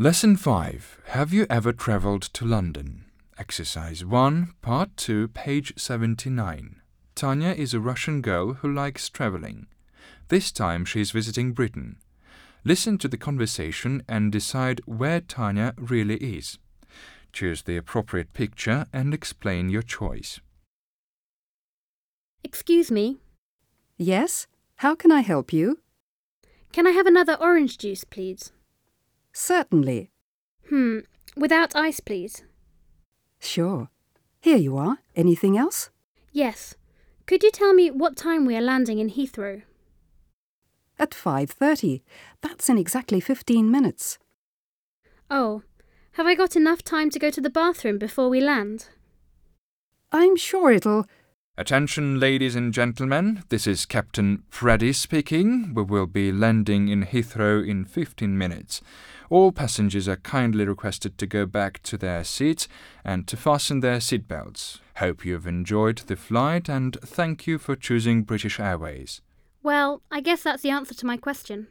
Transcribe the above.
Lesson 5 Have you ever travelled to London? Exercise 1, Part 2, page 79. Tanya is a Russian girl who likes travelling. This time she is visiting Britain. Listen to the conversation and decide where Tanya really is. Choose the appropriate picture and explain your choice. Excuse me, Yes? How can I help you? can I have another orange juice, please? Certainly. Hmm, without ice, please. Sure. Here you are. Anything else? Yes. Could you tell me what time we are landing in Heathrow? At 5.30. That's in exactly 15 minutes. Oh, have I got enough time to go to the bathroom before we land? I'm sure it'll... Attention, ladies and gentlemen, this is Captain Freddy speaking. We will be landing in Heathrow in 15 minutes. All passengers are kindly requested to go back to their seats and to fasten their seatbelts. Hope you've enjoyed the flight and thank you for choosing British Airways. Well, I guess that's the answer to my question.